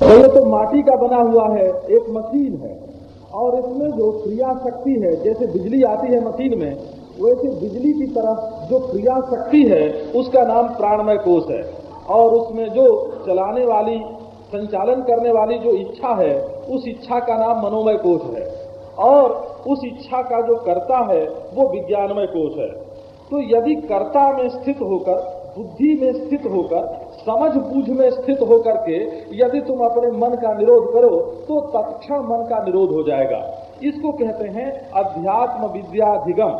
तो ये तो माटी का बना हुआ है, एक मशीन है। और इसमें जो क्रिया शक्ति है, जैसे बिजली आती है मशीन में, वैसे बिजली की तरफ़ जो क्रिया शक्ति है, उसका नाम प्राणमय कोष है। और उसमें जो चलाने वाली, संचालन करने वाली जो इच्छा है, उस इच्छा का नाम मनोमय कोष है। और उस इच्छा का जो कर्ता है, वो विज्ञानमय कोष है। तो यदि कर्ता में स्थित होकर, बुद्धि में स्थित होकर समझ बूझ में स्थित होकर के यदि तुम अपने मन का निरोध करो तो तत्क्षण मन का निरोध हो जाएगा। इसको कहते हैं अध्यात्म विद्याधिगम।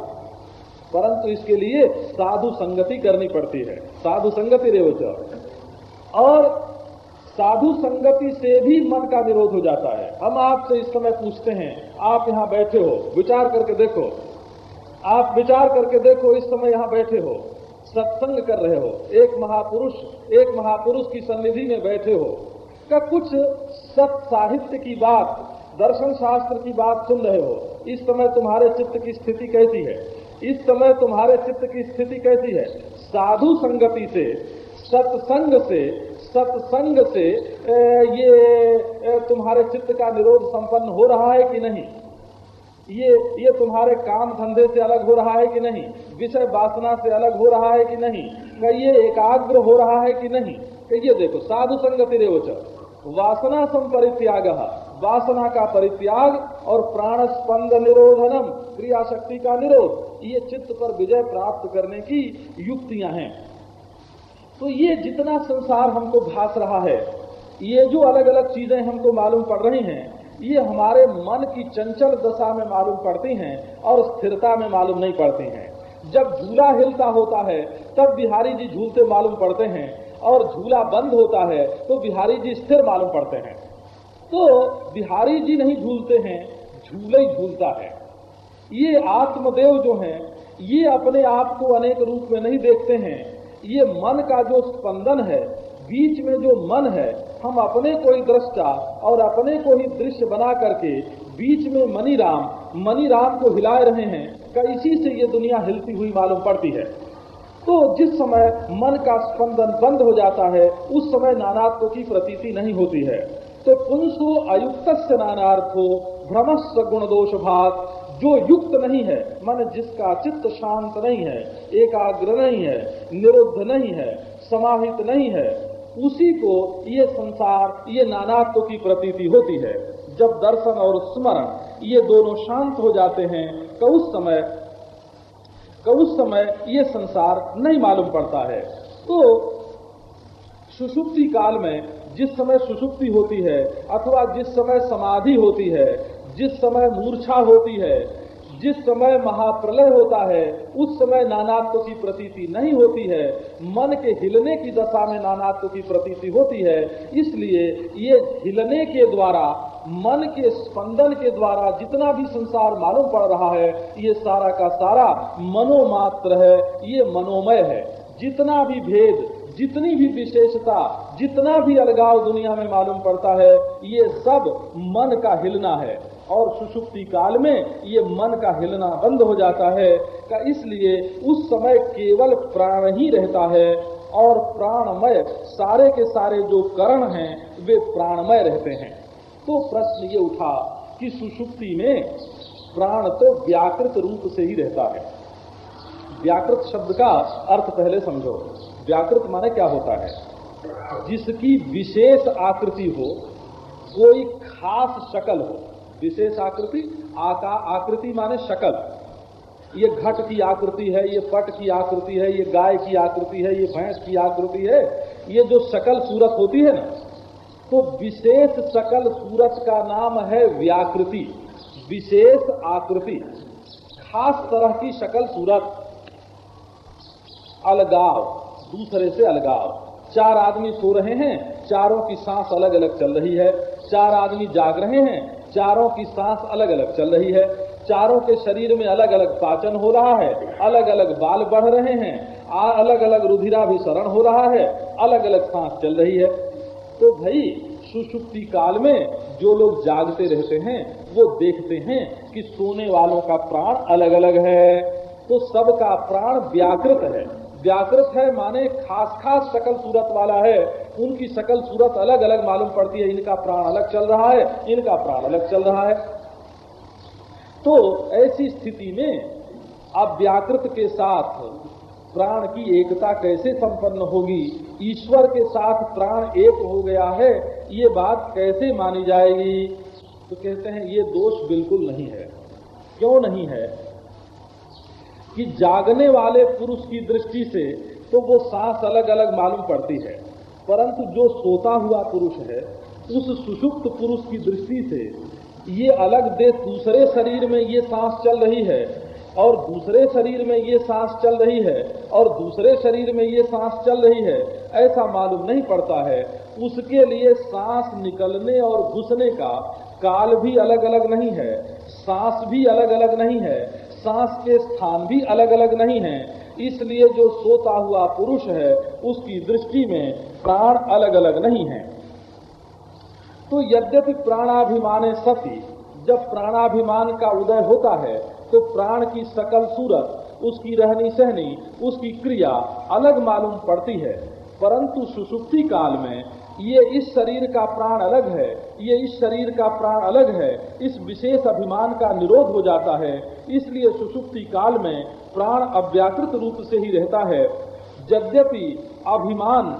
परंतु इसके लिए साधु संगति करनी पड़ती है। साधु संगति रेवच और साधु संगति से भी मन का निरोध हो जाता है। हम आपसे इस समय पूछते हैं, आप यहाँ बैठे हो, विचार करके देखो। आप विचार करके देखो, इस समय यहाँ बैठे हो। सत्संग कर रहे हो, एक महापुरुष एक महापुरुष की सन्निधि में बैठे हो। का कुछ सत साहित्य की बात, दर्शन शास्त्र की बात सुन रहे हो? इस समय तुम्हारे चित्त की स्थिति कैसी है? इस समय तुम्हारे चित्त की स्थिति कैसी है? साधु संगति से, सत्संग से सत्संग से ये तुम्हारे चित्त का निरोध संपन्न हो रहा है कि नहीं? ये ये तुम्हारे काम धंधे से अलग हो रहा है कि नहीं? विषय वासना से अलग हो रहा है कि नहीं? ये एकाग्र हो रहा है कि नहीं? ये देखो, साधु संगति रेवच वासना संपरित्याग। वासना का परित्याग और प्राण स्पंद निरोधनम क्रिया शक्ति का निरोध, ये चित्त पर विजय प्राप्त करने की युक्तियाँ हैं। तो ये जितना संसार हमको भास रहा है, ये जो अलग अलग चीज़ें हमको मालूम पड़ रही हैं ये हमारे मन की चंचल दशा में मालूम पड़ती हैं और स्थिरता में मालूम नहीं पड़ती हैं। जब झूला हिलता होता है, तब बिहारी जी झूलते मालूम पड़ते हैं और झूला बंद होता है तो बिहारी जी स्थिर मालूम पड़ते हैं। तो बिहारी जी नहीं झूलते हैं, झूले ही झूलता है। ये आत्मदेव जो हैं, ये अपने आप को अनेक रूप में नहीं देखते हैं। ये मन का जो स्पंदन है बीच में जो मन है, हम अपने को ही दृष्टा और अपने को ही दृश्य बना करके बीच में मनी राम मनी राम को हिलाए रहे हैं का इसी से ये दुनिया हिलती हुई मालूम पड़ती है? तो जिस समय मन का स्पंदन बंद हो जाता है, उस समय नानात्व की प्रतीति नहीं होती है। तो पुंसो अयुक्त नानार्थो भ्रमस्व गुण दोष भाग जो युक्त नहीं है, मन जिसका चित्त शांत नहीं है, एकाग्र नहीं है, निरुद्ध नहीं है, समाहित नहीं है उसी को ये संसार, ये नानात्व की प्रतीति होती है। जब दर्शन और स्मरण, ये दोनों शांत हो जाते हैं तो उस समय तो उस समय ये संसार नहीं मालूम पड़ता है। तो सुषुप्ति काल में जिस समय सुषुप्ति होती है, अथवा जिस समय समाधि होती है, जिस समय मूर्छा होती है जिस समय महाप्रलय होता है, उस समय नानात्व की प्रतीति नहीं होती है। मन के हिलने की दशा में नानात्व की प्रतीति होती है। इसलिए ये हिलने के द्वारा, मन के स्पंदन के द्वारा जितना भी संसार मालूम पड़ रहा है, ये सारा का सारा मनोमात्र है, ये मनोमय है। जितना भी भेद, जितनी भी विशेषता, जितना भी अलगाव दुनिया में मालूम पड़ता है, ये सब मन का हिलना है। और सुषुप्ति काल में ये मन का हिलना बंद हो जाता है, का इसलिए उस समय केवल प्राण ही रहता है, और प्राणमय सारे के सारे जो करण हैं, वे प्राणमय रहते हैं। तो प्रश्न ये उठा कि सुषुप्ति में प्राण तो व्याकृत रूप से ही रहता है। व्याकृत शब्द का अर्थ पहले समझो। व्याकृत माने क्या होता है? जिसकी विशेष आकृति हो, कोई खास शकल हो। विशेष आकृति, आका आकृति माने शकल। ये घट की आकृति है, ये पट की आकृति है, ये गाय की आकृति है, ये भैंस की आकृति है। ये जो शकल सूरत होती है ना तो विशेष शकल सूरत का नाम है व्याकृति, विशेष आकृति, खास तरह की शकल सूरत। अलगाव, दूसरे से अलगाव। चार आदमी सो रहे हैं, चारों की सांस अलग अलग चल रही है, चार आदमी जाग रहे हैं चारों की सांस अलग अलग चल रही है। चारों के शरीर में अलग अलग पाचन हो रहा है। अलग अलग बाल बढ़ रहे हैं। अलग अलग रुधिराभिसरण हो रहा है। अलग अलग सांस चल रही है। तो भाई, सुषुप्ति काल में जो लोग जागते रहते हैं, वो देखते हैं कि सोने वालों का प्राण अलग अलग है। तो सबका प्राण व्याकृत है। व्याकृत है माने खास खास शकल सूरत वाला है। उनकी सकल सूरत अलग अलग मालूम पड़ती है। इनका प्राण अलग चल रहा है, इनका प्राण अलग चल रहा है। तो ऐसी स्थिति में अब व्याकृत के साथ प्राण की एकता कैसे संपन्न होगी? ईश्वर के साथ प्राण एक हो गया है, ये बात कैसे मानी जाएगी? तो कहते हैं, ये दोष बिल्कुल नहीं है। क्यों नहीं है? कि जागने वाले पुरुष की दृष्टि से तो वो सांस अलग अलग मालूम पड़ती है। परंतु जो सोता हुआ पुरुष है, उस सुषुप्त पुरुष की दृष्टि से ये अलग दे, दूसरे शरीर में ये सांस चल रही है और दूसरे शरीर में ये सांस चल रही है और दूसरे शरीर में ये सांस चल रही है, ऐसा मालूम नहीं पड़ता है। उसके लिए सांस निकलने और घुसने का काल भी अलग अलग नहीं है, सांस भी अलग अलग नहीं है। सांस के स्थान भी अलग अलग नहीं है। इसलिए जो सोता हुआ पुरुष है, उसकी दृष्टि में प्राण अलग अलग नहीं है। तो यद्यपि प्राणाभिमान सती, जब प्राणाभिमान का उदय होता है तो प्राण की सकल सूरत, उसकी रहनी सहनी, उसकी क्रिया अलग मालूम पड़ती है। परंतु सुसुप्ति काल में ये इस शरीर का प्राण अलग है, ये इस शरीर का प्राण अलग है, इस विशेष अभिमान का निरोध हो जाता है। इसलिए सुसुप्ति काल में प्राण अव्याकृत रूप से ही रहता है। यद्यपि अभिमान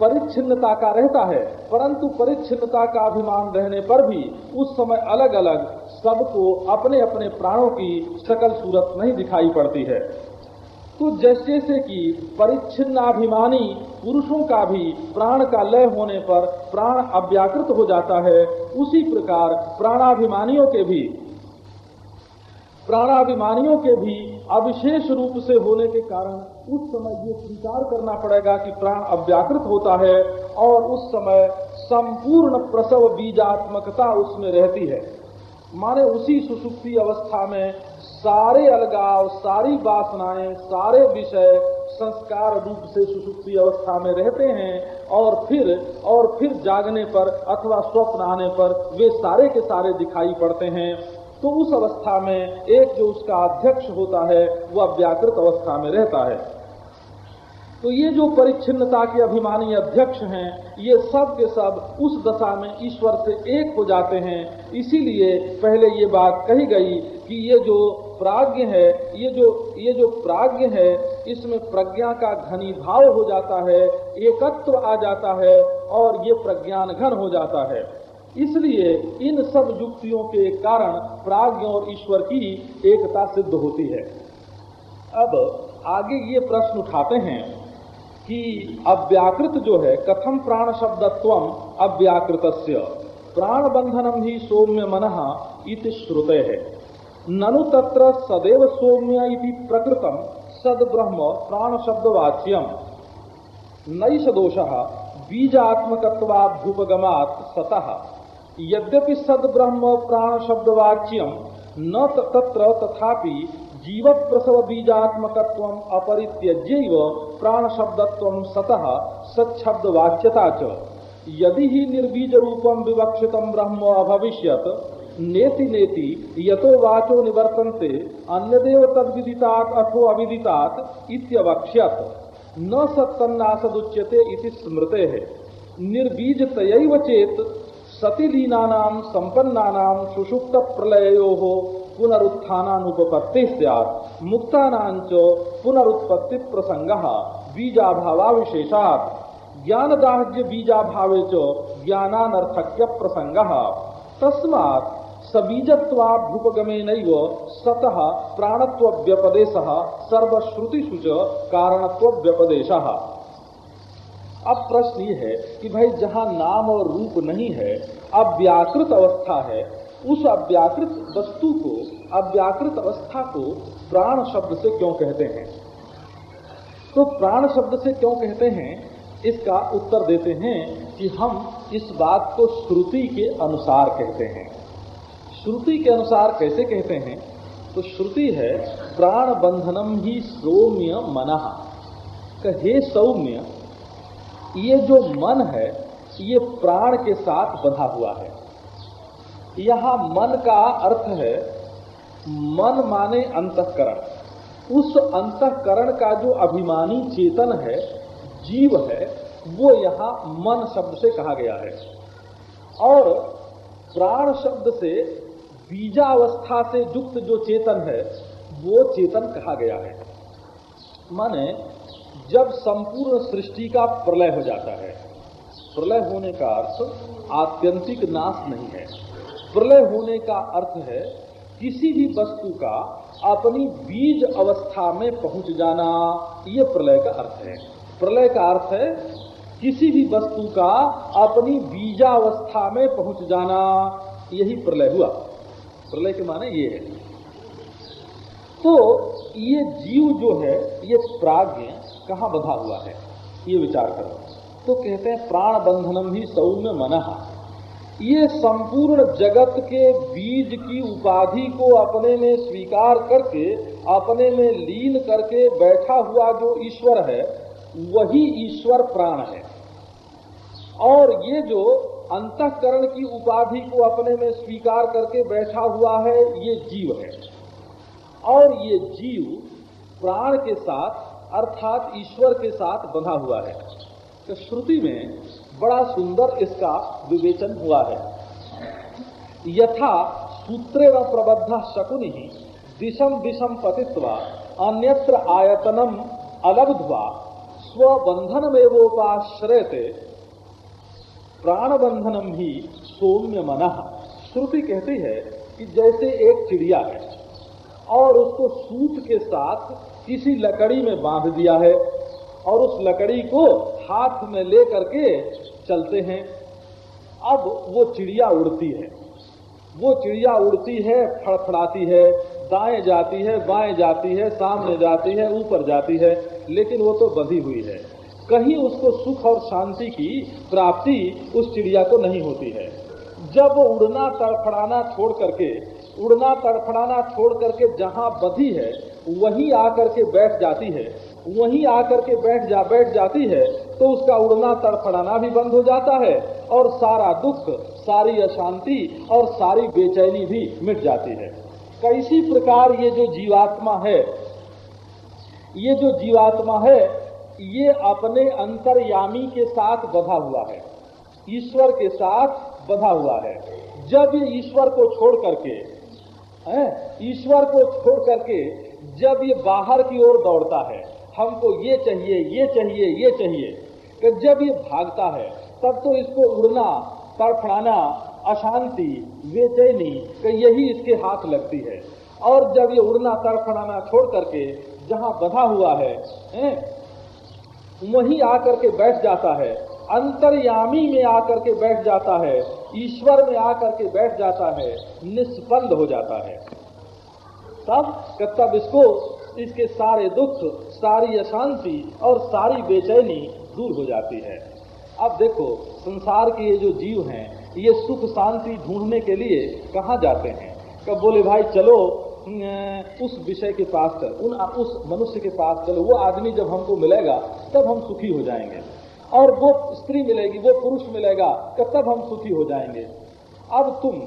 परिच्छिन्नता का रहता है, परंतु परिच्छिन्नता का अभिमान रहने पर भी उस समय अलग अलग सबको अपने अपने प्राणों की सकल सूरत नहीं दिखाई पड़ती है। तो जैसे से कि परिच्छिन्नाभिमानी पुरुषों का भी प्राण का लय होने पर प्राण अव्याकृत हो जाता है, उसी प्रकार प्राणाभिमानियों के भी। प्राणाभिमानियों के भी अविशेष रूप से होने के कारण उस समय ये स्वीकार करना पड़ेगा कि प्राण अव्याकृत होता है और उस समय संपूर्ण प्रसव बीजात्मकता उसमें रहती है। माने उसी सुसुप्ति अवस्था में सारे अलगाव, सारी वासनाएँ, सारे विषय संस्कार रूप से सुसुप्ति अवस्था में रहते हैं और फिर और फिर जागने पर अथवा स्वप्न आने पर वे सारे के सारे दिखाई पड़ते हैं। तो उस अवस्था में एक जो उसका अध्यक्ष होता है, वह व्याकृत अवस्था में रहता है। तो ये जो परिच्छिन्नता के अभिमानी अध्यक्ष हैं, ये सब के सब उस दशा में ईश्वर से एक हो जाते हैं। इसीलिए पहले ये बात कही गई कि ये जो प्राज्ञ है, ये जो ये जो प्राज्ञ है, इसमें प्रज्ञा का घनी भाव हो जाता है, एकत्व आ जाता है और ये प्रज्ञान घन हो जाता है। इसलिए इन सब युक्तियों के कारण प्राज्ञ और ईश्वर की एकता सिद्ध होती है। अब आगे ये प्रश्न उठाते हैं कि अव्याकृत जो है, कथम प्राण शब्दत्व अव्याकृत प्राण बंधनम ही सौम्य मन इति श्रुते है। ननु तत्र सदैव सौम्य इति प्रकृतम, सद ब्रह्म प्राण शब्दवाच्यम। नई सदोष बीजात्मकवाभ्युपगमात सतः। यद्यपि सद ब्रह्म प्राण शब्दवाच्यम, न तत्र तथापि जीव प्रसव बीजात्मक अपरित्यज्य प्राण शब्दत्व सतः सच्छब्द वाच्यता च। यदि ही निर्बीज रूपम विवक्षित ब्रह्म अभविष्यत, नेति नेति यतो वाचो निवर्तन्ते, अन्यदेव तद्विदितात अथो अविदितात इत्यवक्ष्यत। न सत्तन्नासदुच्यते इति स्मृते। है निर्बीज तयैव चेत सतीलीना संपन्ना सुषुप्त प्रलयो पुनरुत्थानुपत्ति मुक्तानांच पुनरुत्पत्ति प्रसंग बीजाभावा विशेषात ज्ञानदाह्य बीजाभावे च ज्ञानानर्थक्य प्रसंग तस्मात् सबीजत्वाभ्युपगमेन सतः प्राणत्व व्यपदेश सर्वश्रुतिषु च कारणत्व व्यपदेश अब प्रश्न ये है कि भाई जहाँ नाम और रूप नहीं है, अव्याकृत अवस्था है उस अव्याकृत वस्तु को, अव्याकृत अवस्था को प्राण शब्द से क्यों कहते हैं? तो प्राण शब्द से क्यों कहते हैं? इसका उत्तर देते हैं कि हम इस बात को श्रुति के अनुसार कहते हैं। श्रुति के अनुसार कैसे कहते हैं? तो श्रुति है, प्राण बंधनम ही सौम्य मना। कहे सौम्य, ये जो मन है, ये प्राण के साथ बंधा हुआ है। यहाँ मन का अर्थ है, मन माने अंतकरण। उस अंतकरण का जो अभिमानी चेतन है, जीव है, वो यहाँ मन शब्द से कहा गया है। और प्राण शब्द से, बीजावस्था से युक्त जो चेतन है, वो चेतन कहा गया है। माने, जब संपूर्ण सृष्टि का प्रलय हो जाता है, प्रलय होने का अर्थ आत्यंतिक नाश नहीं है। प्रलय होने का अर्थ है, किसी भी वस्तु का अपनी बीज अवस्था में पहुँच जाना, ये प्रलय का अर्थ है। प्रलय का अर्थ है, किसी भी वस्तु का अपनी बीजावस्था में पहुँच जाना, यही प्रलय हुआ। प्रलय के माने ये है। तो ये जीव जो है, ये प्राग्ञ कहाँ बधा हुआ है? ये विचार करो। तो कहते हैं, प्राण बंधनम ही सौम्य मन। ये संपूर्ण जगत के बीज की उपाधि को अपने में स्वीकार करके, अपने में लीन करके बैठा हुआ जो ईश्वर है, वही ईश्वर प्राण है। और ये जो अंतकरण की उपाधि को अपने में स्वीकार करके बैठा हुआ है, ये जीव है। और ये जीव प्राण के साथ, अर्थात ईश्वर के साथ बंधा हुआ है। तो श्रुति में बड़ा सुंदर इसका विवेचन हुआ है। यथा सूत्रे व प्रबद्ध शकुनि दिशम दिशम पतित्वा, अन्यत्र आयतनम अलब्ध्वा स्वबंधनमेवोपाश्रयते प्राण बंधनम ही सौम्य मन श्रुति कहती है कि जैसे एक चिड़िया है, और उसको सूत के साथ किसी लकड़ी में बाँध दिया है और उस लकड़ी को हाथ में ले करके चलते हैं। अब वो चिड़िया उड़ती है। वो चिड़िया उड़ती है, फड़फड़ाती है, दाएँ जाती है, बाएँ जाती है, सामने जाती है, ऊपर जाती है, लेकिन वो तो बंधी हुई है। कहीं उसको सुख और शांति की प्राप्ति उस चिड़िया को नहीं होती है। जब वो उड़ना, तड़फड़ाना छोड़ करके, उड़ना, तड़फड़ाना छोड़ करके जहाँ बधी है, वहीं आकर के बैठ जाती है। वहीं आकर के बैठ जा, बैठ जाती है तो उसका उड़ना, तड़फड़ाना भी बंद हो जाता है और सारा दुख, सारी अशांति और सारी बेचैनी भी मिट जाती है। कैसी प्रकार ये जो जीवात्मा है, ये जो जीवात्मा है, ये अपने अंतर्यामी के साथ बधा हुआ है, ईश्वर के साथ बधा हुआ है। जब ये ईश्वर को छोड़ करके ईश्वर को छोड़ करके जब ये बाहर की ओर दौड़ता है हमको ये चाहिए ये चाहिए ये चाहिए कि जब ये भागता है तब तो इसको उड़ना तड़फड़ाना अशांति बेचैनी कि यही इसके हाथ लगती है। और जब ये उड़ना तड़फड़ाना छोड़ करके जहाँ बधा हुआ है, है वहीं आकर के बैठ जाता है अंतर्यामी में आकर के बैठ जाता है ईश्वर में आकर के बैठ जाता है निष्पन्द हो जाता है। तब तब इसको इसके सारे दुख, सारी अशांति और सारी बेचैनी दूर हो जाती है। अब देखो, संसार के ये जो जीव हैं, ये सुख शांति ढूँढने के लिए कहाँ जाते हैं? कब बोले, भाई चलो उस विषय के पास चल, उन, उस मनुष्य के पास चलो, वो आदमी जब हमको मिलेगा, तब हम सुखी हो जाएँगे। और वो स्त्री मिलेगी, वो पुरुष मिलेगा तब हम सुखी हो जाएँगे। अब तुम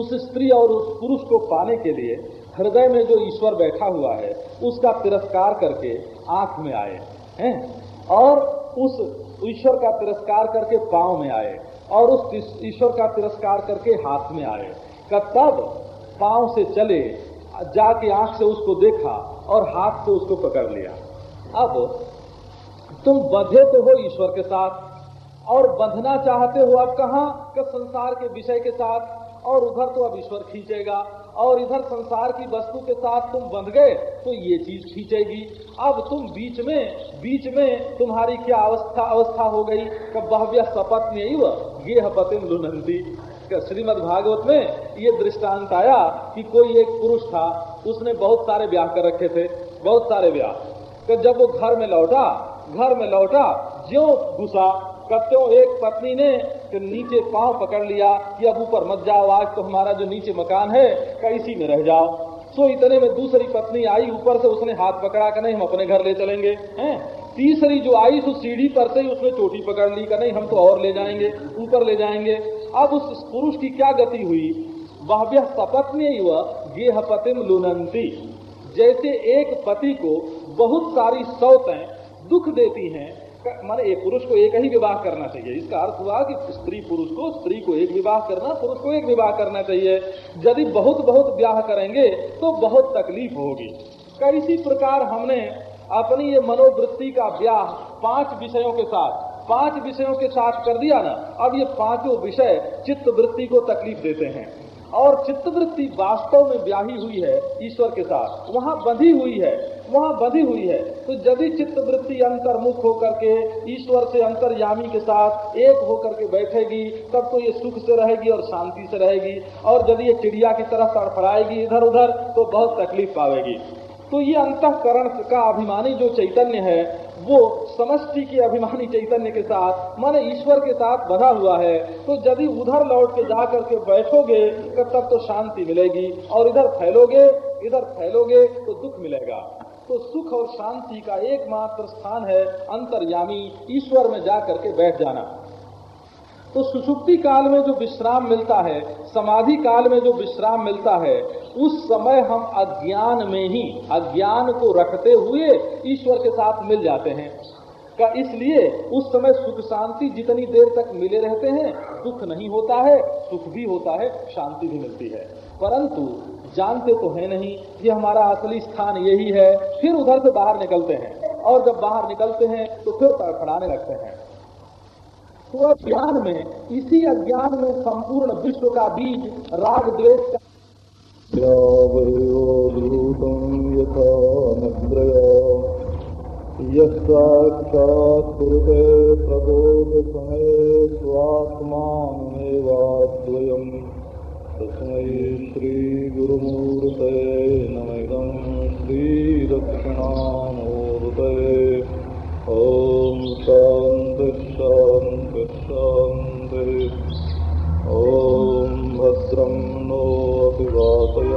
उस स्त्री और उस पुरुष को पाने के लिए हृदय में जो ईश्वर बैठा हुआ है, उसका तिरस्कार करके आँख में आए, हैं? और उस ईश्वर का तिरस्कार करके पाँव में आए, और उस ईश्वर का तिरस्कार करके हाथ में आए तब पाँव से चले, जाके आँख से उसको देखा और हाथ से उसको पकड़ लिया। अब तुम बंधे तो हो ईश्वर के साथ, और बंधना चाहते हो, अब कहा? संसार के विषय के साथ, और उधर तो अब ईश्वर खींचेगा। और इधर संसार की वस्तु के साथ तुम बंध गए तो ये चीज़ खींचेगी। अब तुम बीच में बीच में तुम्हारी क्या अवस्था अवस्था हो गई? कब बहव्य सपत में गेह पतिम लुनंती श्रीमद भागवत में ये दृष्टांत आया कि कोई एक पुरुष था, उसने बहुत सारे ब्याह कर रखे थे, बहुत सारे ब्याह। जब वो घर में लौटा, घर में लौटा, ज्यो घुसा कत्यों एक पत्नी ने कि नीचे पाँव पकड़ लिया कि अब ऊपर मत जाओ, आज तो हमारा जो नीचे मकान है कैसी में रह जाओ। सो इतने में दूसरी पत्नी आई, ऊपर से उसने हाथ पकड़ा कर नहीं, हम अपने घर ले चलेंगे, हैं? तीसरी जो आई तो सीढ़ी पर से ही उसने चोटी पकड़ ली का नहीं, हम तो और ले जाएँगे, ऊपर ले जाएँगे। अब उस पुरुष की क्या गति हुई? वह सपत्नी वह गेह पतिम लुनंती जैसे एक पति को बहुत सारी सौतें दुख देती हैं माने एक पुरुष को एक ही विवाह करना चाहिए। इसका अर्थ हुआ कि स्त्री पुरुष को स्त्री को एक विवाह करना, पुरुष को एक विवाह करना चाहिए। यदि बहुत बहुत ब्याह करेंगे तो बहुत तकलीफ़ होगी। कैसी प्रकार हमने अपनी ये मनोवृत्ति का ब्याह पाँच विषयों के साथ, पाँच विषयों के साथ कर दिया ना, अब ये पाँचों विषय चित्त वृत्ति को तकलीफ़ देते हैं। और चित्तवृत्ति वास्तव में ब्याही हुई है ईश्वर के साथ, वहाँ बंधी हुई है। वहाँ बंधी हुई है। तो यदि चित्तवृत्ति अंतर्मुख होकर के, ईश्वर से अंतर्यामी के साथ एक होकर के बैठेगी, तब तो ये सुख से रहेगी और शांति से रहेगी। और यदि ये चिड़िया की तरह तड़फड़ाएगी इधर उधर तो बहुत तकलीफ़ पावेगी। तो ये अंतकरण का अभिमानी जो चैतन्य है, वो समष्टि के अभिमानी चैतन्य के साथ, मन ईश्वर के साथ बधा हुआ है। तो यदि उधर लौट के जा करके बैठोगे, तब तो शांति मिलेगी। और इधर फैलोगे इधर फैलोगे तो दुख मिलेगा। तो सुख और शांति का एकमात्र स्थान है अंतर्यामी, ईश्वर में जा करके बैठ जाना। तो सुषुप्ति काल में जो विश्राम मिलता है, समाधि काल में जो विश्राम मिलता है, उस समय हम अज्ञान में ही, अज्ञान को रखते हुए ईश्वर के साथ मिल जाते हैं। का इसलिए उस समय सुख शांति जितनी देर तक मिले रहते हैं, दुख नहीं होता है, सुख भी होता है, शांति भी मिलती है। परंतु जानते तो है नहीं, ये हमारा असली स्थान यही है। फिर उधर से बाहर निकलते हैं। और जब बाहर निकलते हैं तो फिर तड़फड़ाने लगते हैं। तो अज्ञान में, इसी अज्ञान में संपूर्ण विश्व का बीज राग द्वेष का यक्षात्ते प्रबोधसमये स्वात्मानमेवाद्वयम् तस्मै श्रीगुरुमूर्तये नमिदं श्रीदक्षिणामूर्तये। ॐ शान्ति ॐ भद्रं नो अभिवातय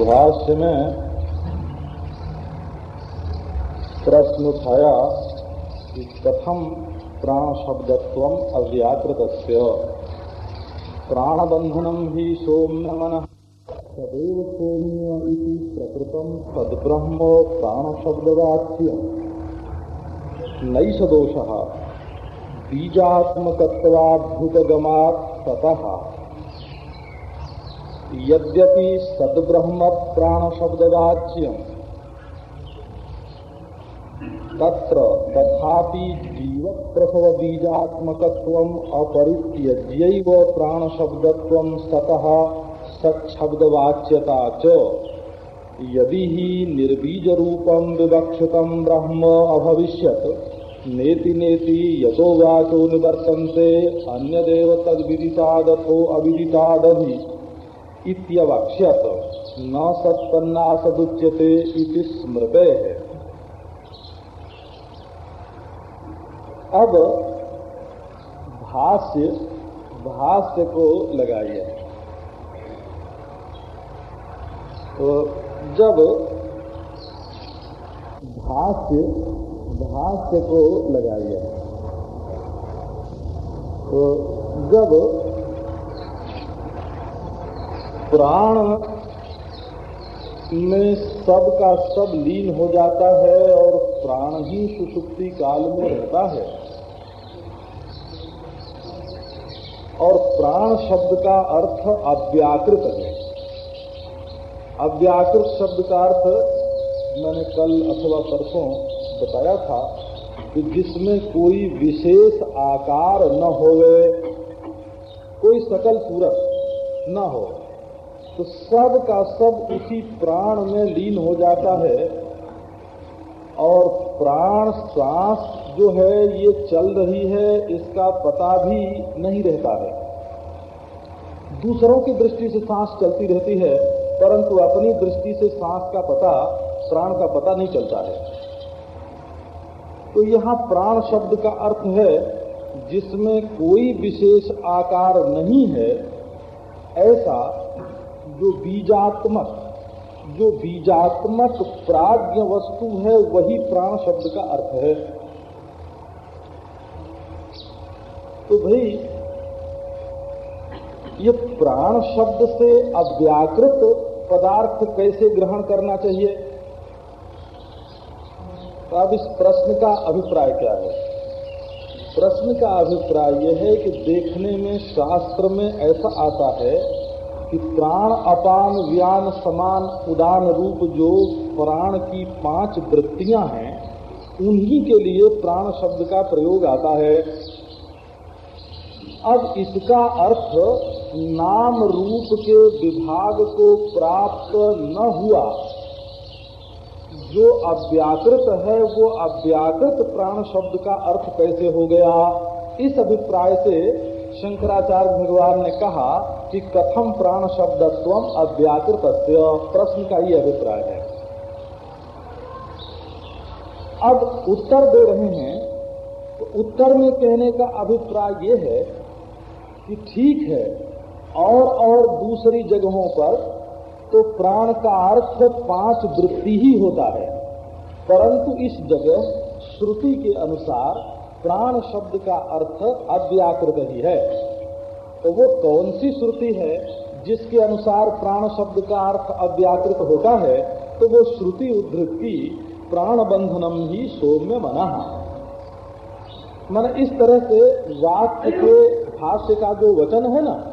भाष्य में प्रश्न उठाया कि कथम प्राण शब्दत्व अव्याकृत प्राणबंधनम ही सौम्य मन सदैव सौम्य इति प्रकृतम तद्ब्रह्म प्राण शब्दवाच्य नैष दोष बीजात्मकत्वाभ्युपगमात् ततः। यद्यपि सद्ब्रह्म प्राण शब्दवाच्यम तत्र तथापि जीव प्रसव बीजात्मकत्वम अपरित्यज्यैव प्राण सतः सच्छब्दवाच्यता च। यदि ही निर्बीज रूपम विवक्षितम ब्रह्म अभविष्यत नेति नेति यतो वाचो निवर्तन्ते, अन्यदेव तद्विदितादथो अविदितादभि इत्यवक्ष्यत। न सत्पन्ना सदुच्यते इति स्मृते। है अब भाष्य भाष्य को लगाइए। तो जब भाष्य भाष्य को लगाइए तो जब प्राण में सब का सब लीन हो जाता है और प्राण ही सुसुप्ति काल में रहता है और प्राण शब्द का अर्थ अव्याकृत है। अव्याकृत शब्द का अर्थ मैंने कल अथवा परसों बताया था कि जिसमें कोई विशेष आकार न होवे, कोई सकल पूरक न हो तो सब का सब उसी प्राण में लीन हो जाता है और प्राण श्वास जो है, ये चल रही है, इसका पता भी नहीं रहता है। दूसरों की दृष्टि से सांस चलती रहती है, परंतु अपनी दृष्टि से सांस का पता, प्राण का पता नहीं चलता है। तो यहाँ प्राण शब्द का अर्थ है, जिसमें कोई विशेष आकार नहीं है, ऐसा जो बीजात्मक जो बीजात्मक प्राज्ञ वस्तु है, वही प्राण शब्द का अर्थ है। तो भाई, ये प्राण शब्द से अव्याकृत पदार्थ कैसे ग्रहण करना चाहिए? तो अब इस प्रश्न का अभिप्राय क्या है? प्रश्न का अभिप्राय यह है कि देखने में, शास्त्र में ऐसा आता है कि प्राण अपान व्यान समान उदान रूप जो प्राण की पाँच वृत्तियाँ हैं, उन्हीं के लिए प्राण शब्द का प्रयोग आता है। अब इसका अर्थ नाम रूप के विभाग को प्राप्त न हुआ। जो अव्याकृत है, वो अव्याकृत प्राण शब्द का अर्थ कैसे हो गया? इस अभिप्राय से शंकराचार्य भगवान ने कहा कि कथम प्राण शब्दत्व अव्याकृत प्रश्न का ही अभिप्राय है। अब उत्तर दे रहे हैं। तो उत्तर में कहने का अभिप्राय ये है कि ठीक है, और और दूसरी जगहों पर तो प्राण का अर्थ पाँच वृत्ति ही होता है। परंतु इस जगह श्रुति के अनुसार प्राण शब्द का अर्थ अव्याकृत ही है। तो वो कौन सी श्रुति है जिसके अनुसार प्राण शब्द का अर्थ अव्याकृत होता है तो वो श्रुति उद्धृत की प्राण बंधनम ही सौम्य मना। मैंने इस तरह से वाक्य के भाष्य का जो वचन है ना,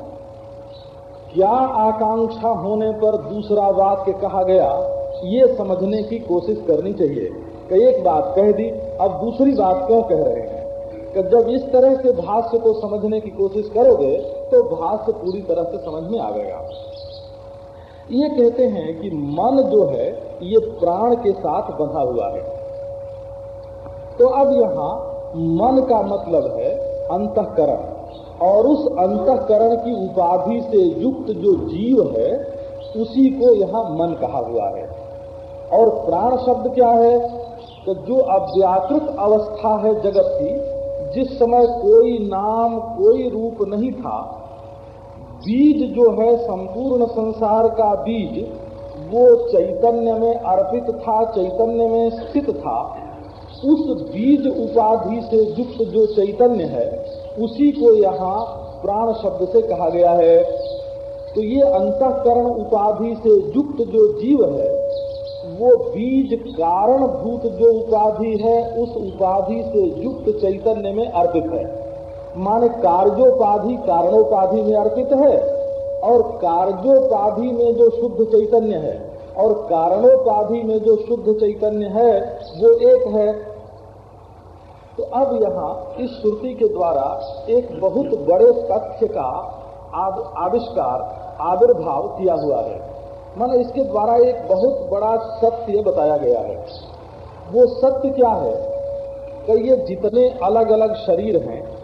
क्या आकांक्षा होने पर दूसरा वाक्य कहा गया, ये समझने की कोशिश करनी चाहिए। कि एक बात कह दी, अब दूसरी बात क्यों कह रहे हैं? कि जब इस तरह से भाष्य को समझने की कोशिश करोगे तो भाष्य पूरी तरह से समझ में आ आवेगा ये कहते हैं कि मन जो है, ये प्राण के साथ बंधा हुआ है। तो अब यहाँ, मन का मतलब है अंतकरण। और उस अंतकरण की उपाधि से युक्त जो जीव है, उसी को यहाँ मन कहा हुआ है। और प्राण शब्द क्या है? तो जो अव्याकृत अवस्था है जगत की, जिस समय कोई नाम, कोई रूप नहीं था, बीज जो है संपूर्ण संसार का बीज, वो चैतन्य में अर्पित था, चैतन्य में स्थित था। उस बीज उपाधि से युक्त जो चैतन्य है उसी को यहाँ प्राण शब्द से कहा गया है। तो ये अंतकरण उपाधि से युक्त जो जीव है, वो बीज कारण भूत जो उपाधि है, उस उपाधि से युक्त चैतन्य में अर्पित है। माने कार्योपाधि कारणोपाधि में अर्पित है और कार्योपाधि में जो शुद्ध चैतन्य है और कारणोपाधि में जो शुद्ध चैतन्य है, वो एक है तो अब यहाँ इस श्रुति के द्वारा एक बहुत बड़े तथ्य का आविष्कार, आविर्भाव किया हुआ है। माना इसके द्वारा एक बहुत बड़ा सत्य बताया गया है। वो सत्य क्या है? कि ये जितने अलग अलग शरीर हैं,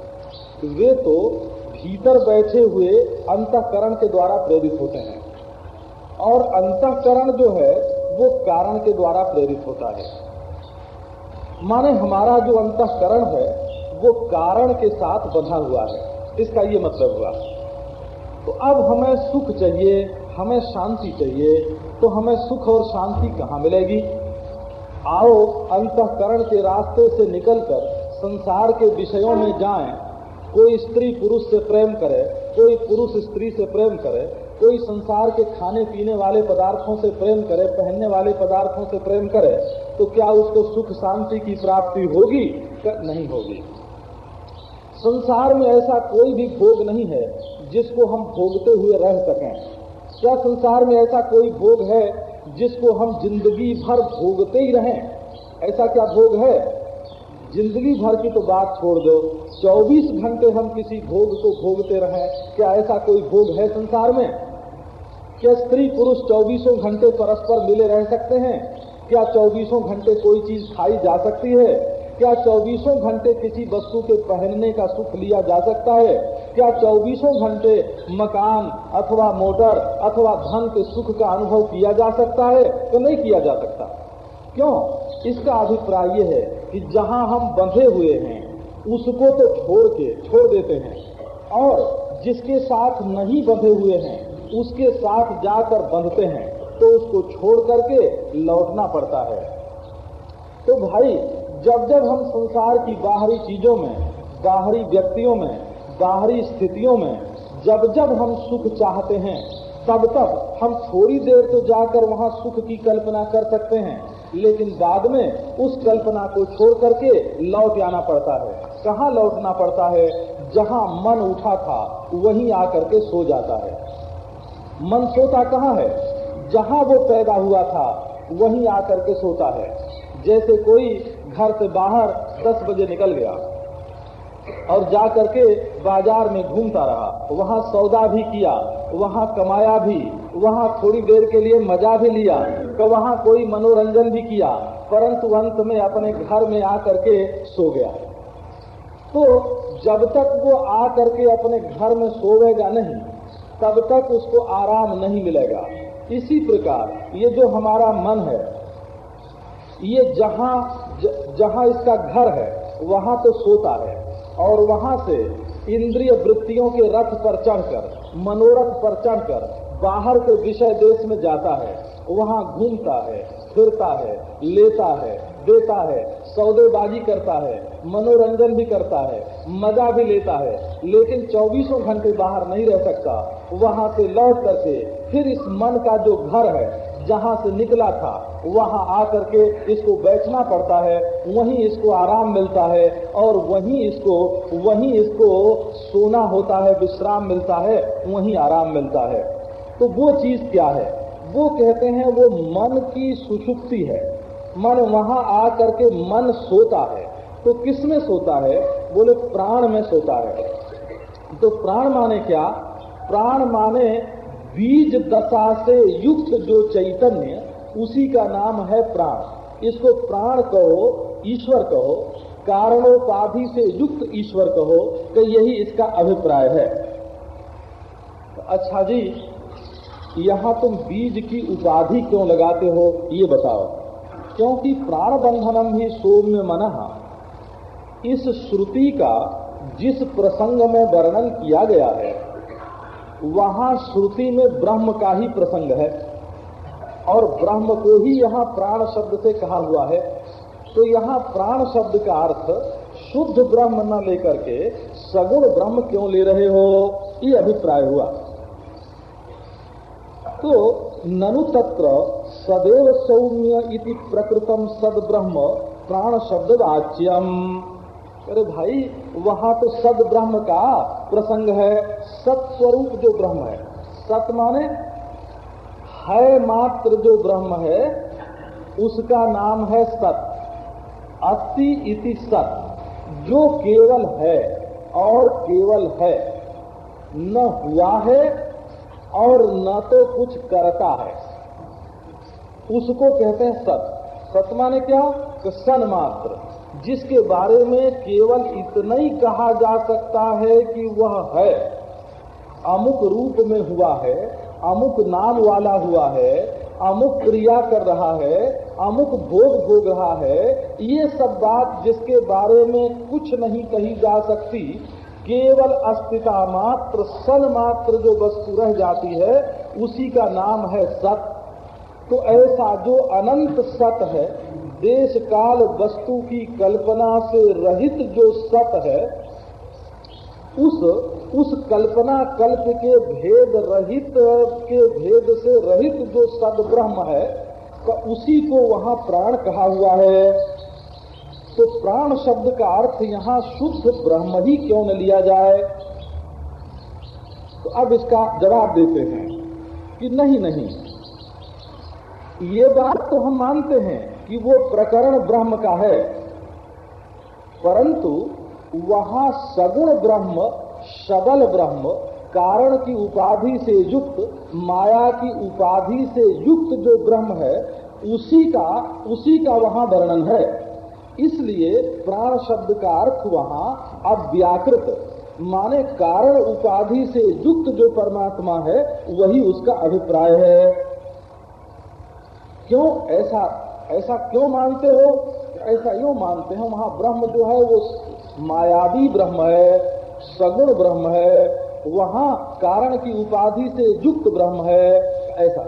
वे तो भीतर बैठे हुए अंतकरण के द्वारा प्रेरित होते हैं। और अंतकरण जो है, वो कारण के द्वारा प्रेरित होता है। माने हमारा जो अंतकरण है, वो कारण के साथ बंधा हुआ है। इसका ये मतलब हुआ। तो अब हमें सुख चाहिए, हमें शांति चाहिए तो हमें सुख और शांति कहाँ मिलेगी? आओ, अंतकरण के रास्ते से निकलकर संसार के विषयों में जाएँ। कोई स्त्री पुरुष से प्रेम करे, कोई पुरुष स्त्री से प्रेम करे कोई संसार के खाने पीने वाले पदार्थों से प्रेम करे, पहनने वाले पदार्थों से प्रेम करे तो क्या उसको सुख शांति की प्राप्ति होगी? नहीं होगी। संसार में ऐसा कोई भी भोग नहीं है जिसको हम भोगते हुए रह सकें। क्या संसार में ऐसा कोई भोग है जिसको हम ज़िंदगी भर भोगते ही रहें? ऐसा क्या भोग है? ज़िंदगी भर की तो बात छोड़ दो। 24 घंटे हम किसी भोग को भोगते रहें। क्या ऐसा कोई भोग है संसार में? क्या स्त्री पुरुष चौबीसों घंटे परस्पर मिले रह सकते हैं? क्या चौबीसों घंटे कोई चीज़ खाई जा सकती है? क्या चौबीसों घंटे किसी वस्तु के पहनने का सुख लिया जा सकता है? क्या चौबीसों घंटे मकान अथवा मोटर अथवा धन के सुख का अनुभव किया जा सकता है? तो नहीं किया जा सकता। क्यों? इसका अभिप्राय यह है कि जहाँ हम बंधे हुए हैं, उसको तो छोड़ के छोड़ देते हैं। और जिसके साथ नहीं बंधे हुए हैं उसके साथ जाकर बंधते हैं तो उसको छोड़ करके लौटना पड़ता है। तो भाई, जब जब हम संसार की बाहरी चीज़ों में, बाहरी व्यक्तियों में, बाहरी स्थितियों में जब जब हम सुख चाहते हैं, तब तब हम थोड़ी देर तो जाकर वहाँ सुख की कल्पना कर सकते हैं, लेकिन बाद में उस कल्पना को छोड़ करके लौट आना पड़ता है। कहाँ लौटना पड़ता है? जहाँ मन उठा था, वहीं आकर के सो जाता है। मन सोता कहाँ है? जहाँ वो पैदा हुआ था, वहीं आकर के सोता है। जैसे कोई घर से बाहर 10 बजे निकल गया और जा करके बाज़ार में घूमता रहा। वहाँ सौदा भी किया, वहाँ कमाया भी, वहाँ थोड़ी देर के लिए मज़ा भी लिया तो वहाँ कोई मनोरंजन भी किया, परंतु अंत में अपने घर में आकर के सो गया। तो जब तक वो आ करके अपने घर में सोएगा नहीं तब तक उसको आराम नहीं मिलेगा। इसी प्रकार, ये जो हमारा मन है, ये जहाँ जहाँ इसका घर है, वहाँ तो सोता है और वहाँ से इंद्रिय वृत्तियों के रथ पर चढ़कर, मनोरथ पर चढ़कर बाहर के विषय देश में जाता है। वहाँ घूमता है, फिरता है, लेता है देता है, सौदेबाजी करता है, मनोरंजन भी करता है, मज़ा भी लेता है, लेकिन चौबीसों घंटे बाहर नहीं रह सकता। वहाँ से लौट करके फिर इस मन का जो घर है, जहाँ से निकला था, वहाँ आकर के इसको बैठना पड़ता है, वहीं इसको आराम मिलता है और वहीं इसको वहीं इसको सोना होता है, विश्राम मिलता है, वहीं आराम मिलता है। तो वो चीज़ क्या है? वो कहते हैं वो मन की सुषुप्ति है। मन वहाँ आकर के मन सोता है। तो किसमें सोता है? बोले, प्राण में सोता है। तो प्राण माने क्या? प्राण माने बीज दशा से युक्त जो चैतन्य, उसी का नाम है प्राण। इसको प्राण कहो, ईश्वर कहो, कारणोपाधि से युक्त ईश्वर कहो कि यही इसका अभिप्राय है। अच्छा जी, यहाँ तुम बीज की उपाधि क्यों लगाते हो, ये बताओ। क्योंकि प्राण बंधनम ही सौम्य मन। इस श्रुति का जिस प्रसंग में वर्णन किया गया है, वहाँ श्रुति में ब्रह्म का ही प्रसंग है। और ब्रह्म को ही यहाँ प्राण शब्द से कहा हुआ है। तो यहाँ प्राण शब्द का अर्थ, शुद्ध ब्रह्म न लेकर के सगुण ब्रह्म क्यों ले रहे हो? ये अभिप्राय हुआ। तो ननु तत्र सदैव सौम्य इति प्रकृतम सद ब्रह्म प्राण शब्द वाच्यम अरे भाई, वहाँ तो सद ब्रह्म का प्रसंग है, सत्स्वरूप जो ब्रह्म है। सत माने है मात्र जो ब्रह्म है, उसका नाम है सत। अति इति सत, जो केवल है और केवल है। न हुआ है और न तो कुछ करता है। उसको कहते हैं सत। सत माने क्या? सन मात्र। जिसके बारे में केवल इतना ही कहा जा सकता है कि वह है। अमुक रूप में हुआ है, अमुक नाम वाला हुआ है, अमुक क्रिया कर रहा है, अमुक भोग भोग रहा है, ये सब बात जिसके बारे में कुछ नहीं कही जा सकती, केवल अस्तिता मात्र, सन मात्र जो वस्तु रह जाती है, उसी का नाम है सत। तो ऐसा जो अनंत सत है देश काल वस्तु की कल्पना से रहित जो सत है, उस उस कल्पना कल्प के भेद रहित के भेद से रहित जो सद ब्रह्म है तो उसी को वहाँ प्राण कहा हुआ है। तो प्राण शब्द का अर्थ यहाँ शुद्ध ब्रह्म ही क्यों न लिया जाए? तो अब इसका जवाब देते हैं कि नहीं नहीं। ये बात तो हम मानते हैं कि वो प्रकरण ब्रह्म का है। परंतु वहाँ सगुण ब्रह्म, सबल ब्रह्म, कारण की उपाधि से युक्त, माया की उपाधि से युक्त जो ब्रह्म है, उसी का उसी का वहाँ वर्णन है। इसलिए प्राण शब्द का अर्थ वहाँ अव्याकृत। माने कारण उपाधि से युक्त जो परमात्मा है, वही उसका अभिप्राय है। क्यों ऐसा ऐसा क्यों मानते हो? ऐसा यूँ मानते हैं, वहाँ ब्रह्म जो है वो मायावी ब्रह्म है, सगुण ब्रह्म है, वहाँ कारण की उपाधि से युक्त ब्रह्म है, ऐसा।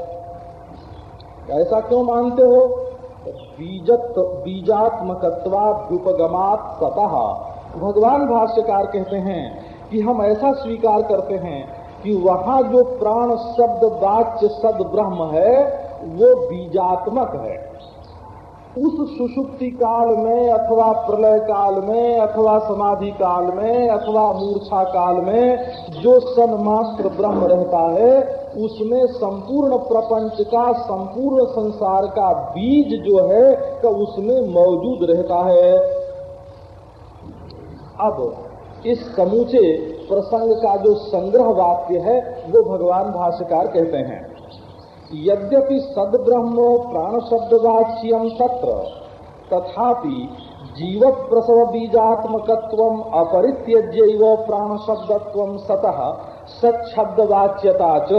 ऐसा क्यों मानते हो? बीजत बीजात्मकत्वाभ्युपगमात सतः भगवान भाष्यकार कहते हैं कि हम ऐसा स्वीकार करते हैं कि वहाँ जो प्राण, शब्द, वाच्य सद ब्रह्म है वो बीजात्मक है। उस सुषुप्ति काल में अथवा प्रलय काल में अथवा समाधि काल में अथवा मूर्छा काल में जो सन्मात्र ब्रह्म रहता है, उसमें संपूर्ण प्रपंच का, संपूर्ण संसार का बीज जो है तो उसमें मौजूद रहता है। अब इस समूचे प्रसंग का जो संग्रह वाक्य है, वो भगवान भाष्यकार कहते हैं। यद्यपि सद्ब्रह्म प्राण शब्दवाच्यम तत्र, तथापि जीव प्रसव बीजात्मक अपरित्यज्य प्राण शब्दत्व सतः सच्छब्दवाच्यता च।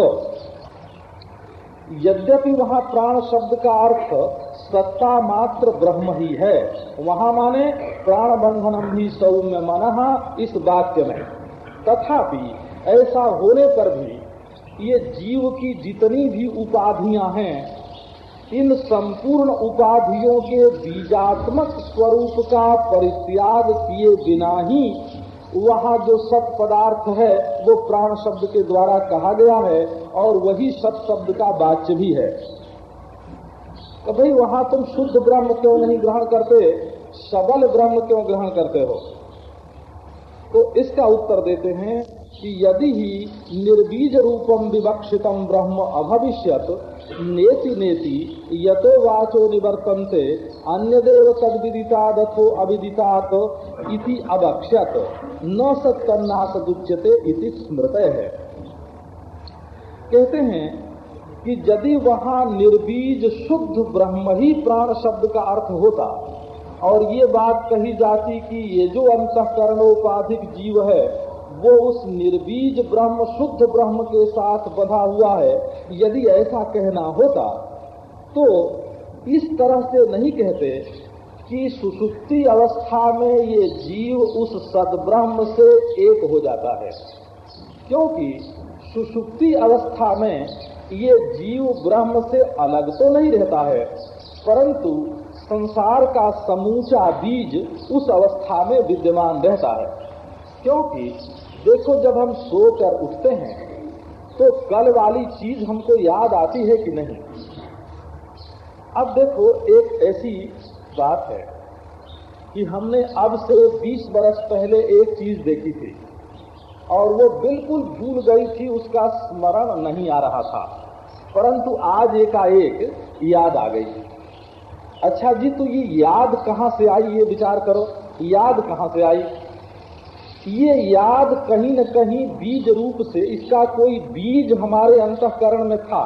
यद्यपि वहाँ प्राण शब्द का अर्थ सत्ता मात्र ब्रह्म ही है, वहाँ माने प्राण बंधनम भी सौम्य मन इस वाक्य में। तथापि ऐसा होने पर भी ये जीव की जितनी भी उपाधियाँ हैं, इन संपूर्ण उपाधियों के बीजात्मक स्वरूप का परित्याग किए बिना ही वहाँ जो सत पदार्थ है, वो प्राण शब्द के द्वारा कहा गया है और वही सत शब्द का वाच्य भी है। तो भाई वहाँ तुम शुद्ध ब्रह्म क्यों नहीं ग्रहण करते? सबल ब्रह्म क्यों ग्रहण करते हो? तो इसका उत्तर देते हैं कि यदि ही निर्बीज रूपम विवक्षितम ब्रह्म अभविष्यत, नेति नेति यतो वाचो निवर्तनते अन्य देव तद विदिताद अविदितात इति अवक्ष्यत। न सत्तन्नास दुच्यते इति स्मृत है कहते हैं कि यदि वहाँ निर्बीज शुद्ध ब्रह्म ही प्राण शब्द का अर्थ होता, और ये बात कही जाती कि ये जो अंतकरणोपाधिक जीव है वो उस निर्बीज ब्रह्म, शुद्ध ब्रह्म के साथ बधा हुआ है। यदि ऐसा कहना होता तो इस तरह से नहीं कहते कि सुसुप्ति अवस्था में ये जीव उस सदब्रह्म से एक हो जाता है। क्योंकि सुसुप्ति अवस्था में ये जीव ब्रह्म से अलग तो नहीं रहता है, परंतु संसार का समूचा बीज उस अवस्था में विद्यमान रहता है। क्योंकि देखो, जब हम सोकर उठते हैं तो कल वाली चीज़ हमको याद आती है कि नहीं? अब देखो, एक ऐसी बात है कि हमने अब से 20 बरस पहले एक चीज़ देखी थी, और वो बिल्कुल भूल गई थी उसका स्मरण नहीं आ रहा था। परंतु आज एकाएक याद आ गई। अच्छा जी तो ये याद कहाँ से आई, ये विचार करो। याद कहाँ से आई? ये याद कहीं न कहीं बीज रूप से, इसका कोई बीज हमारे अंतकरण में था।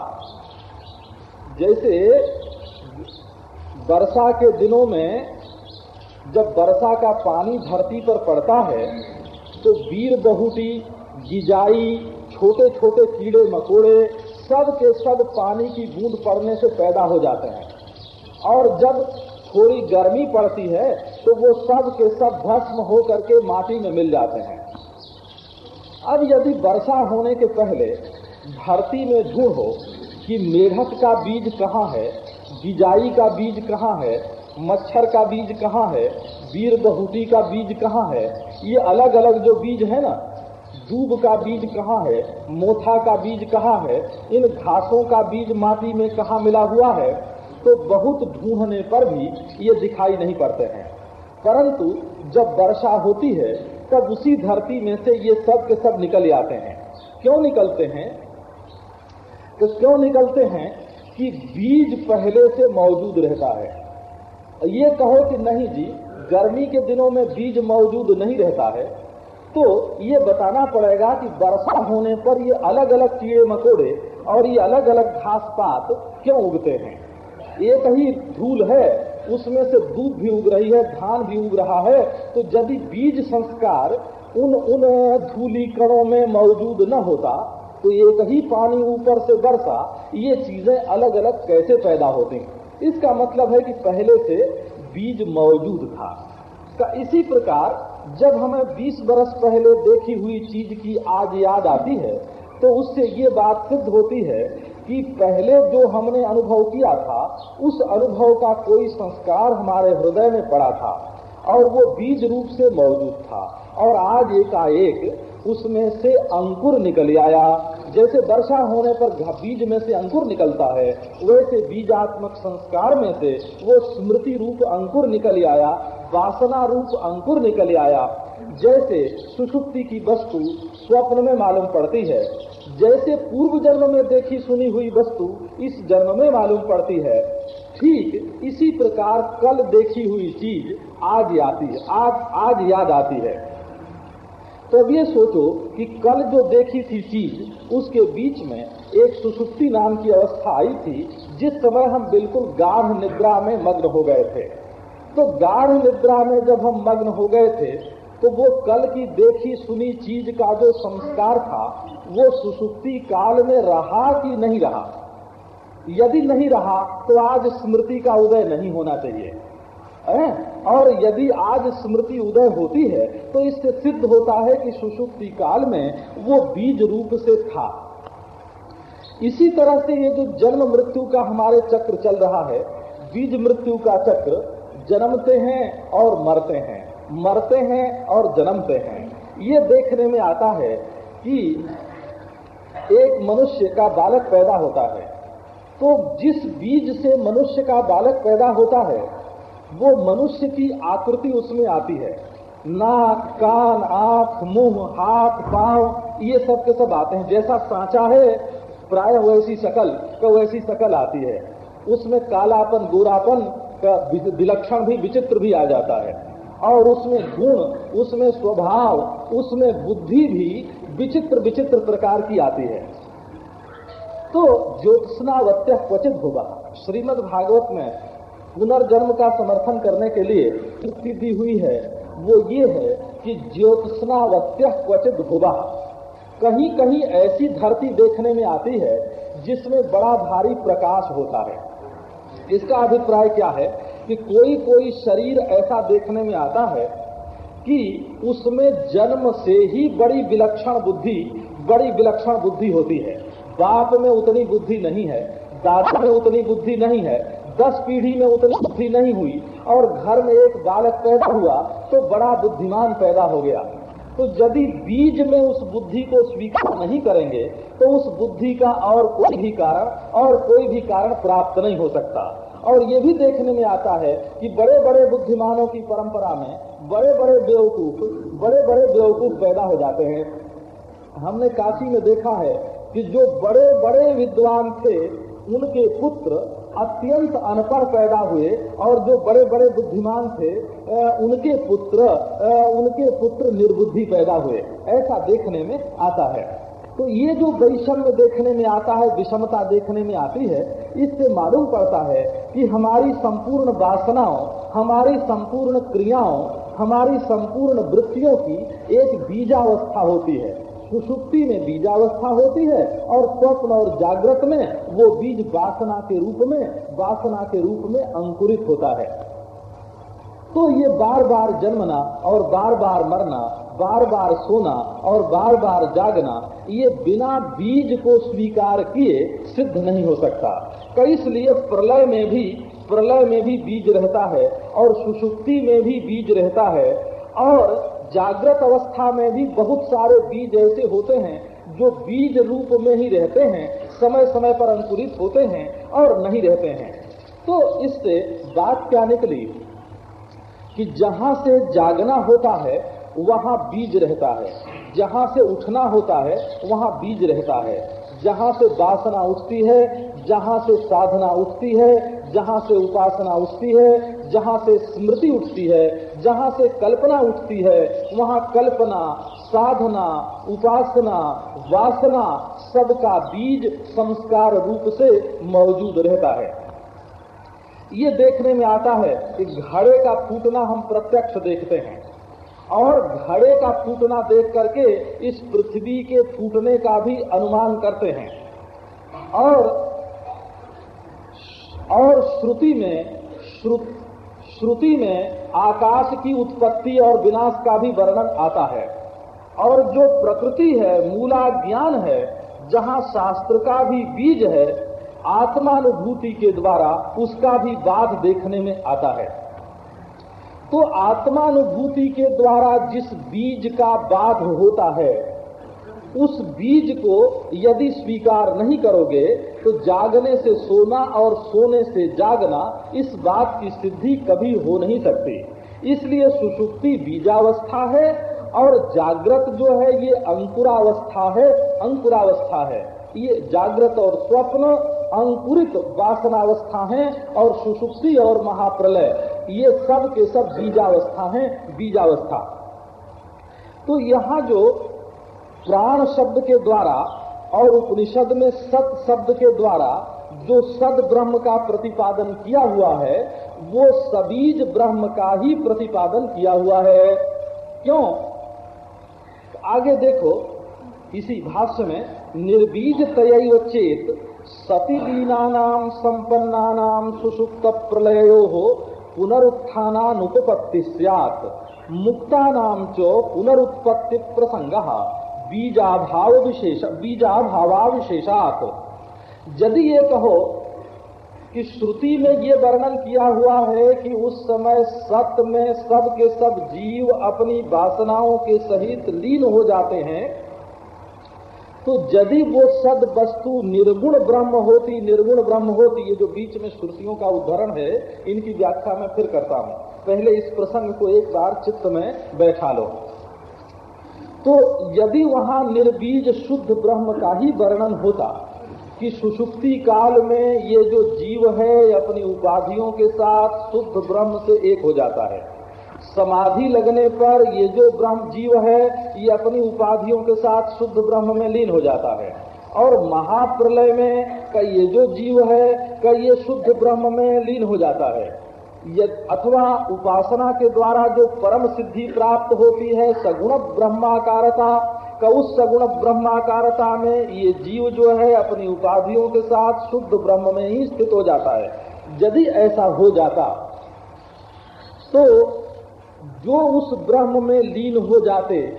जैसे वर्षा के दिनों में जब वर्षा का पानी धरती पर पड़ता है तो वीर बहुटी, गिजाई छोटे छोटे कीड़े मकोड़े, सब के सब पानी की बूंद पड़ने से पैदा हो जाते हैं। और जब थोड़ी गर्मी पड़ती है तो वो सब के सब भस्म हो करके माटी में मिल जाते हैं। अब यदि वर्षा होने के पहले धरती में ढूंढो कि मेढक का बीज कहाँ है, बिजाई का बीज कहाँ है, मच्छर का बीज कहाँ है, वीर बहुटी का बीज कहाँ है, ये अलग अलग जो बीज है ना, दूब का बीज कहाँ है, मोथा का बीज कहाँ है, इन घासों का बीज माटी में कहाँ मिला हुआ है तो बहुत ढूँढने पर भी ये दिखाई नहीं पड़ते हैं। परंतु जब वर्षा होती है, तब उसी धरती में से ये सब के सब निकल आते हैं। क्यों निकलते हैं? तो क्यों निकलते हैं कि बीज पहले से मौजूद रहता है। ये कहो कि नहीं जी, गर्मी के दिनों में बीज मौजूद नहीं रहता है तो ये बताना पड़ेगा कि वर्षा होने पर ये अलग अलग कीड़े मकोड़े और ये अलग अलग घास पात क्यों उगते हैं? एक ही धूल है, उसमें से दूध भी उग रही है, धान भी उग रहा है तो यदि बीज संस्कार उन उन धूली कणों में मौजूद न होता तो एक ही पानी ऊपर से बरसा, ये चीज़ें अलग अलग कैसे पैदा होती इसका मतलब है कि पहले से बीज मौजूद था। का इसी प्रकार, जब हमें 20 बरस पहले देखी हुई चीज़ की आज याद आती है तो उससे ये बात सिद्ध होती है कि पहले जो हमने अनुभव किया था, उस अनुभव का कोई संस्कार हमारे हृदय में पड़ा था और वो बीज रूप से मौजूद था। और आज एकाएक उसमें से अंकुर निकल आया। जैसे वर्षा होने पर बीज में से अंकुर निकलता है, वैसे बीजात्मक संस्कार में से वो स्मृति रूप अंकुर निकल आया, वासना रूप अंकुर निकल आया। जैसे सुषुप्ति की वस्तु स्वप्न में मालूम पड़ती है जैसे पूर्व जन्म में देखी सुनी हुई वस्तु इस जन्म में मालूम पड़ती है, ठीक इसी प्रकार कल देखी हुई चीज़ आज आती है, आज आज याद आती है। तो ये सोचो कि कल जो देखी थी चीज़, उसके बीच में एक सुसुप्ति नाम की अवस्था आई थी, जिस समय हम बिल्कुल गाढ़ निद्रा में मग्न हो गए थे। तो गाढ़ निद्रा में जब हम मग्न हो गए थे तो वो कल की देखी सुनी चीज़ का जो संस्कार था, वो सुसुप्ति काल में रहा कि नहीं रहा? यदि नहीं रहा तो आज स्मृति का उदय नहीं होना चाहिए। है? और यदि आज स्मृति उदय होती है तो इससे सिद्ध होता है कि सुषुप्ति काल में वो बीज रूप से था। इसी तरह से ये जो जन्म मृत्यु का हमारे चक्र चल रहा है, बीज मृत्यु का चक्र जन्मते हैं और मरते हैं। मरते हैं और जन्मते हैं। ये देखने में आता है कि एक मनुष्य का बालक पैदा होता है। तो जिस बीज से मनुष्य का बालक पैदा होता है, वो मनुष्य की आकृति उसमें आती है। नाक, कान, आँख, मुँह, हाथ, पाँव, ये सब के सब आते हैं। जैसा सांचा है, प्राय वैसी शकल तो वैसी शकल आती है। उसमें कालापन, गोरापन का विलक्षण भी, विचित्र भी आ जाता है। और उसमें गुण, उसमें स्वभाव, उसमें बुद्धि भी विचित्र विचित्र प्रकार की आती है। तो ज्योत्सनावत्य क्वचित होगा। श्रीमद् भागवत में पुनर्जन्म का समर्थन करने के लिए दी हुई है। वो ये है कि ज्योत्सनावत्य क्वचित होगा। कहीं कहीं ऐसी धरती देखने में आती है जिसमें बड़ा भारी प्रकाश होता है। इसका अभिप्राय क्या है? कि कोई कोई शरीर ऐसा देखने में आता है कि उसमें जन्म से ही बड़ी विलक्षण बुद्धि, बड़ी विलक्षण बुद्धि होती है। बाप में उतनी बुद्धि नहीं है, दादा में उतनी बुद्धि नहीं है, दस पीढ़ी में उतनी बुद्धि नहीं हुई और घर में एक बालक पैदा हुआ तो बड़ा बुद्धिमान पैदा हो गया। तो यदि बीज में उस बुद्धि को स्वीकार नहीं करेंगे तो उस बुद्धि का और कोई भी कारण और कोई भी कारण प्राप्त नहीं हो सकता। और ये भी देखने में आता है कि बड़े बड़े बुद्धिमानों की परंपरा में बड़े बड़े बेवकूफ़ बड़े बड़े बेवकूफ़ पैदा हो जाते हैं। हमने काशी में देखा है कि जो बड़े बड़े विद्वान थे, उनके पुत्र अत्यंत अनपढ़ पैदा हुए और जो बड़े बड़े बुद्धिमान थे उनके पुत्र उनके पुत्र निर्बुद्धि पैदा हुए। ऐसा देखने में आता है। तो ये जो वैषम्य देखने में आता है, विषमता देखने में आती है, इससे मालूम पड़ता है कि हमारी संपूर्ण वासनाओं, हमारी संपूर्ण क्रियाओं, हमारी संपूर्ण वृत्तियों की एक बीजावस्था होती है। सुषुप्ति में बीजावस्था होती है और स्वप्न और जागृत में वो बीज वासना के रूप में, वासना के रूप में अंकुरित होता है। तो ये बार बार जन्मना और बार बार मरना बार बार सोना और बार बार जागना, ये बिना बीज को स्वीकार किए सिद्ध नहीं हो सकता। इसलिए प्रलय में भी, प्रलय में भी बीज रहता है और सुषुप्ति में भी बीज रहता है और जागृत अवस्था में भी बहुत सारे बीज ऐसे होते हैं जो बीज रूप में ही रहते हैं समय समय पर अंकुरित होते हैं और नहीं रहते हैं। तो इससे बात क्या निकली? कि जहाँ से जागना होता है वहाँ बीज रहता है। जहाँ से उठना होता है, वहाँ बीज रहता है। जहाँ से वासना उठती है, जहाँ से साधना उठती है, जहाँ से उपासना उठती है, जहाँ से स्मृति उठती है, जहाँ से कल्पना उठती है, वहाँ कल्पना, साधना, उपासना, वासना सबका बीज संस्कार रूप से मौजूद रहता है। ये देखने में आता है कि घड़े का फूटना हम प्रत्यक्ष देखते हैं। और घड़े का फूटना देख करके इस पृथ्वी के फूटने का भी अनुमान करते हैं। और और श्रुति में श्रुति में आकाश की उत्पत्ति और विनाश का भी वर्णन आता है। और जो प्रकृति है मूला ज्ञान है, जहाँ शास्त्र का भी बीज है, आत्मानुभूति के द्वारा उसका भी बाध देखने में आता है। तो आत्मानुभूति के द्वारा जिस बीज का बाध होता है, उस बीज को यदि स्वीकार नहीं करोगे तो जागने से सोना और सोने से जागना, इस बात की सिद्धि कभी हो नहीं सकती। इसलिए सुसुप्ति बीजावस्था है और जागृत जो है, ये अंकुरावस्था है अंकुरावस्था है। ये जागृत और स्वप्न, अंकुरित वासनावस्था है और सुसुप्ति और महाप्रलय। ये सब के सब बीजावस्था है, बीजावस्था। तो यहाँ जो प्राण शब्द के द्वारा और उपनिषद में सत शब्द के द्वारा जो सद ब्रह्म का प्रतिपादन किया हुआ है, वो सबीज ब्रह्म का ही प्रतिपादन किया हुआ है। क्यों? आगे देखो, इसी भाष्य में, निर्बीज तय चेत सतीलीना संपन्ना नाम सुसुप्त प्रलयो हो पुनरुत्थानुपत्ति सैत मुक्ता नाम च पुनरुत्पत्ति प्रसंग बीजाभाव विशेष बीजाभावा विशेषात यदि ये कहो कि श्रुति में ये वर्णन किया हुआ है कि उस समय सत्य में सब के सब जीव अपनी वासनाओं के सहित लीन हो जाते हैं तो यदि वो सद वस्तु निर्गुण ब्रह्म होती, निर्गुण ब्रह्म होती, ये जो बीच में श्रुतियों का उदाहरण है, इनकी व्याख्या मैं फिर करता हूँ। पहले इस प्रसंग को एक बार चित्त में बैठा लो। तो यदि वहाँ निर्बीज शुद्ध ब्रह्म का ही वर्णन होता कि सुषुप्ति काल में ये जो जीव है, अपनी उपाधियों के साथ शुद्ध ब्रह्म से एक हो जाता है समाधि लगने पर ये जो ब्रह्म जीव है, ये अपनी उपाधियों के साथ शुद्ध ब्रह्म में लीन हो जाता है। और महाप्रलय में का ये जो जीव है का ये शुद्ध ब्रह्म में लीन हो जाता है। अथवा उपासना के द्वारा जो परम सिद्धि प्राप्त होती है, सगुण ब्रह्माकारता का उस सगुण ब्रह्माकारता में ये जीव जो है, अपनी उपाधियों के साथ शुद्ध ब्रह्म में ही स्थित हो जाता है। यदि ऐसा हो जाता तो जो उस ब्रह्म में लीन हो जाते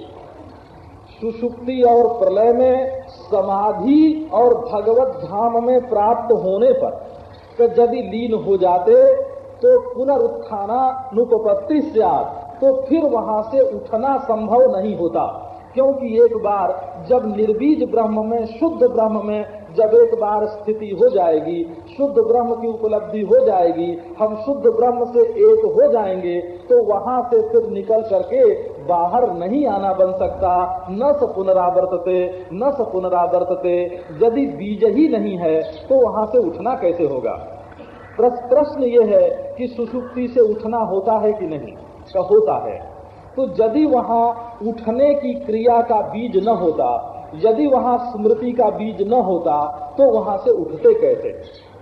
सुषुप्ति और प्रलय में, समाधि और भगवत धाम में प्राप्त होने पर यदि लीन हो जाते तो पुनरुत्थाना नुपत्ति से तो फिर वहाँ से उठना संभव नहीं होता। क्योंकि एक बार जब निर्बीज ब्रह्म में, शुद्ध ब्रह्म में जब एक बार स्थिति हो जाएगी, शुद्ध ब्रह्म की उपलब्धि हो जाएगी, हम शुद्ध ब्रह्म से एक हो जाएँगे तो वहाँ से फिर निकल करके बाहर नहीं आना बन सकता। न स पुनरावर्तते, न स पुनरावर्तते। यदि बीज ही नहीं है तो वहाँ से उठना कैसे होगा? प्रश्न ये है कि सुसुप्ति से उठना होता है कि नहीं? का होता है। तो यदि वहाँ उठने की क्रिया का बीज न होता यदि वहाँ स्मृति का बीज न होता तो वहाँ से उठते कैसे?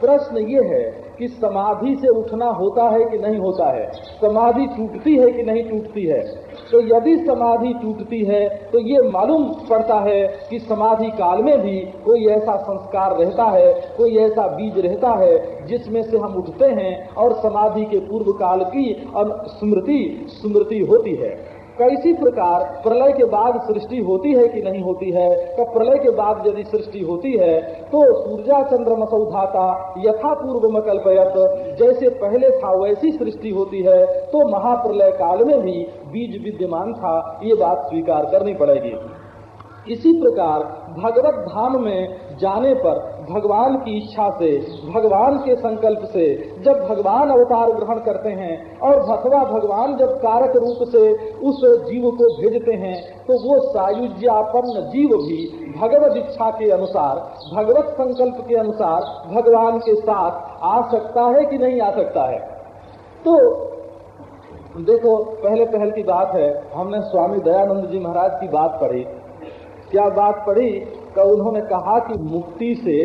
प्रश्न ये है कि समाधि से उठना होता है कि नहीं होता है? समाधि टूटती है कि नहीं टूटती है? तो यदि समाधि टूटती है तो ये मालूम पड़ता है कि समाधि काल में भी कोई ऐसा संस्कार रहता है, कोई ऐसा बीज रहता है, जिसमें से हम उठते हैं और समाधि के पूर्व काल की स्मृति स्मृति होती है। कैसी प्रकार प्रलय के बाद सृष्टि होती है कि नहीं होती है? तो प्रलय के बाद यदि सृष्टि होती है तो सूर्या चंद्र मसौधाता यथा पूर्व मकल्पयत जैसे पहले था वैसी सृष्टि होती है तो महाप्रलय काल में भी बीज विद्यमान था। ये बात स्वीकार करनी पड़ेगी। इसी प्रकार भगवत धाम में जाने पर भगवान की इच्छा से, भगवान के संकल्प से, जब भगवान अवतार ग्रहण करते हैं और भगवा भगवान जब कारक रूप से उस जीव को भेजते हैं तो वो सायुज्यापन्न जीव भी भगवत इच्छा के अनुसार, भगवत संकल्प के अनुसार भगवान के साथ आ सकता है कि नहीं आ सकता है? तो देखो, पहले पहल की बात है, हमने स्वामी दयानंद जी महाराज की बात पढ़ी। क्या बात पड़ी का उन्होंने कहा कि मुक्ति से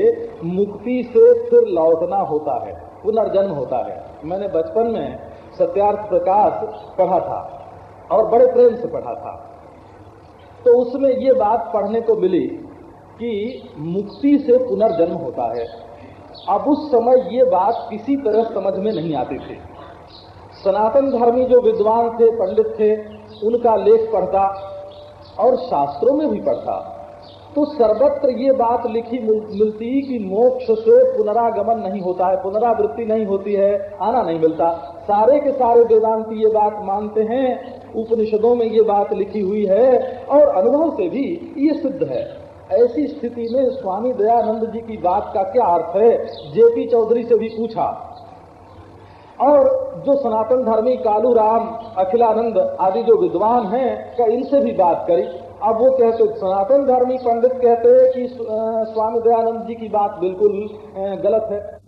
मुक्ति से फिर लौटना होता है, पुनर्जन्म होता है। मैंने बचपन में सत्यार्थ प्रकाश पढ़ा था और बड़े प्रेम से पढ़ा था। तो उसमें ये बात पढ़ने को मिली कि मुक्ति से पुनर्जन्म होता है। अब उस समय ये बात किसी तरह समझ में नहीं आती थी। सनातन धर्मी जो विद्वान थे, पंडित थे, उनका लेख पढ़ता और शास्त्रों में भी पढ़ता तो सर्वत्र ये बात लिखी मिल, मिलती कि मोक्ष से पुनरागमन नहीं होता है पुनरावृत्ति नहीं होती है आना नहीं मिलता। सारे के सारे वेदांती ये बात मानते हैं उपनिषदों में ये बात लिखी हुई है और अनुभव से भी ये सिद्ध है। ऐसी स्थिति में स्वामी दयानंद जी की बात का क्या अर्थ है? जेपी चौधरी से भी पूछा। और जो सनातन धर्मी कालू राम, अखिलानंद आदि जो विद्वान हैं, क्या इनसे भी बात करी? अब वो कहते, सनातन धर्मी पंडित कहते हैं कि स्वामी दयानंद जी की बात बिल्कुल गलत है।